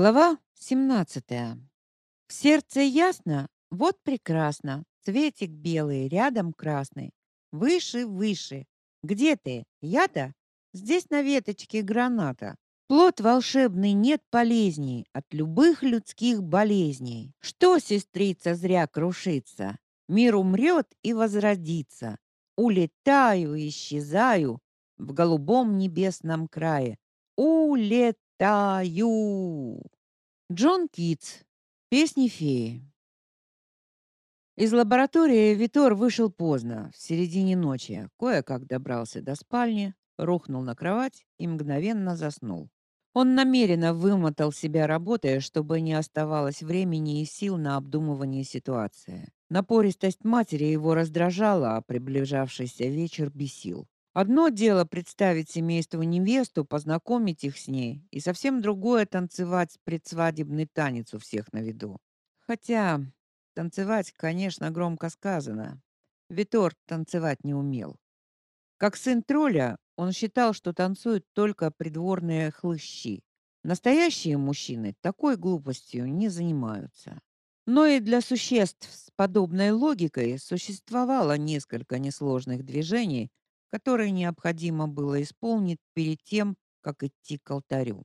Глава 17. В сердце ясно, вот прекрасно. Цветик белый, рядом красный. Выше, выше. Где ты? Я-то? Здесь на веточке граната. Плод волшебный нет полезней от любых людских болезней. Что, сестрица, зря крушится? Мир умрет и возродится. Улетаю, исчезаю в голубом небесном крае. Улетаю. Джон Китс. Песни феи. Из лаборатории Витор вышел поздно, в середине ночи. Кое-как добрался до спальни, рухнул на кровать и мгновенно заснул. Он намеренно вымотал себя работая, чтобы не оставалось времени и сил на обдумывание ситуации. Напористость матери его раздражала, а приближавшийся вечер бесил. Одно дело представить семейству невесту, познакомить их с ней, и совсем другое танцевать предсвадебный танец у всех на виду. Хотя танцевать, конечно, громко сказано. Витор танцевать не умел. Как сын тролля, он считал, что танцуют только придворные хлыщи. Настоящие мужчины такой глупостью не занимаются. Но и для существ с подобной логикой существовало несколько несложных движений, которые необходимо было исполнить перед тем, как идти к алтарю.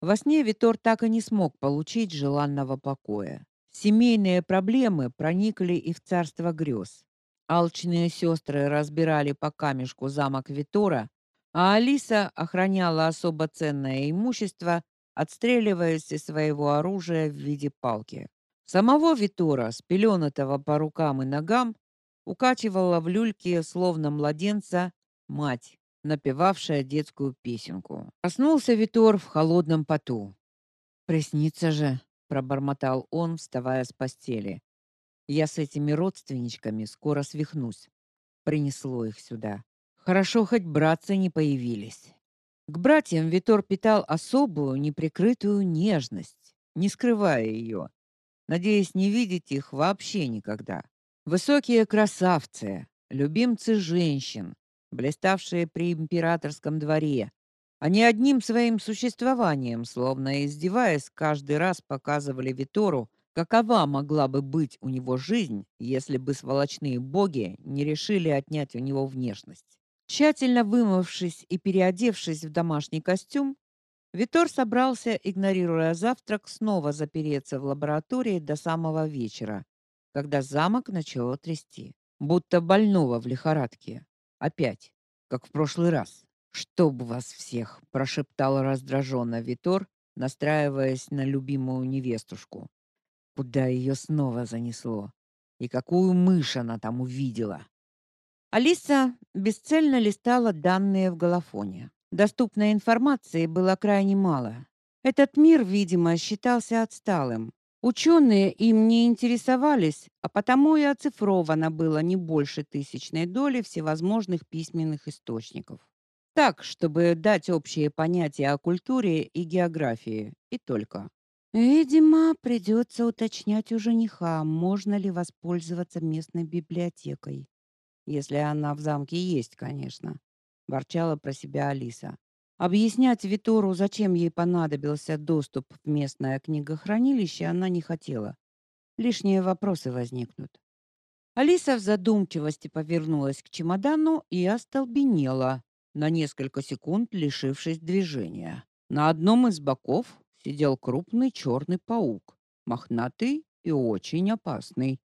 Во сне Витор так и не смог получить желанного покоя. Семейные проблемы проникли и в царство грез. Алчные сестры разбирали по камешку замок Витора, а Алиса охраняла особо ценное имущество, отстреливаясь из своего оружия в виде палки. Самого Витора, спеленатого по рукам и ногам, укачивала в люльке, словно младенца, мать, напевавшая детскую песенку. Проснулся Витор в холодном поту. «Приснится же», — пробормотал он, вставая с постели. «Я с этими родственничками скоро свихнусь. Принесло их сюда. Хорошо, хоть братцы не появились». К братьям Витор питал особую, неприкрытую нежность, не скрывая ее, надеясь не видеть их вообще никогда. Высокие красавцы, любимцы женщин, блиставшие при императорском дворе. Они одним своим существованием, словно издеваясь, каждый раз показывали Витору, какова могла бы быть у него жизнь, если бы сволочные боги не решили отнять у него внешность. Тщательно вымывшись и переодевшись в домашний костюм, Витор собрался, игнорируя завтрак, снова запереться в лаборатории до самого вечера, когда замок начало трясти, будто больного в лихорадке. Опять, как в прошлый раз. «Чтоб вас всех!» — прошептал раздраженно Витор, настраиваясь на любимую невестушку. Куда ее снова занесло? И какую мышь она там увидела? Алиса бесцельно листала данные в голофоне. Доступной информации было крайне мало. Этот мир, видимо, считался отсталым. Ученые им не интересовались, а потому и оцифровано было не больше тысячной доли всевозможных письменных источников. Так, чтобы дать общее понятие о культуре и географии, и только. Видимо, придется уточнять у жениха, можно ли воспользоваться местной библиотекой, если она в замке есть, конечно, ворчала про себя Алиса. Объяснять Витору, зачем ей понадобился доступ в местное книгохранилище, она не хотела. Лишние вопросы возникнут. Алиса в задумчивости повернулась к чемодану и остолбенела, на несколько секунд лишившись движения. На одном из боков сидел крупный черный паук, мохнатый и очень опасный.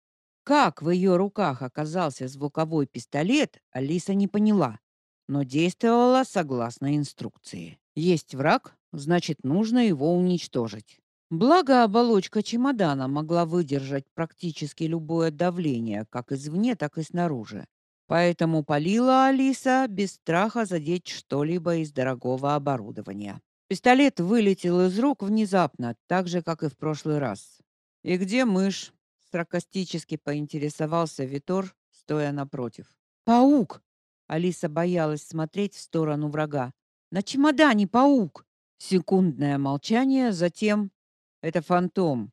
Как в ее руках оказался звуковой пистолет, Алиса не поняла но действовала согласно инструкции. Есть враг, значит, нужно его уничтожить. Благо, оболочка чемодана могла выдержать практически любое давление, как извне, так и снаружи. Поэтому полила Алиса без страха задеть что-либо из дорогого оборудования. Пистолет вылетел из рук внезапно, так же, как и в прошлый раз. «И где мышь?» — саркастически поинтересовался Витор, стоя напротив. «Паук!» Алиса боялась смотреть в сторону врага. На чемодане паук. Секундное молчание, затем это фантом.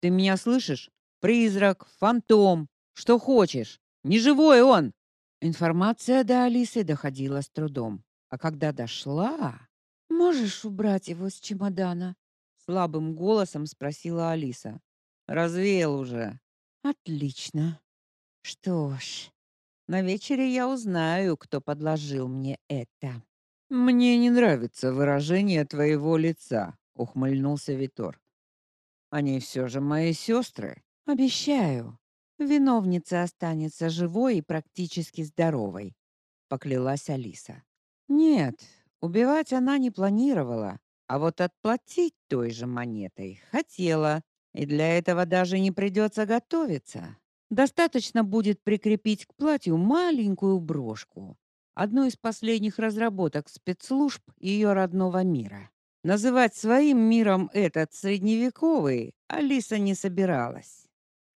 Ты меня слышишь? Призрак, фантом, что хочешь. Не живой он. Информация до Алисы доходила с трудом. А когда дошла, можешь убрать его с чемодана, слабым голосом спросила Алиса. Развеял уже. Отлично. Что ж, на вечере я узнаю, кто подложил мне это. Мне не нравится выражение твоего лица, ухмыльнулся Витор. Они все же мои сестры. Обещаю, виновница останется живой и практически здоровой, поклялась Алиса. Нет, убивать она не планировала, а вот отплатить той же монетой хотела, и для этого даже не придется готовиться. Достаточно будет прикрепить к платью маленькую брошку, одну из последних разработок спецслужб ее родного мира. Называть своим миром этот средневековый Алиса не собиралась.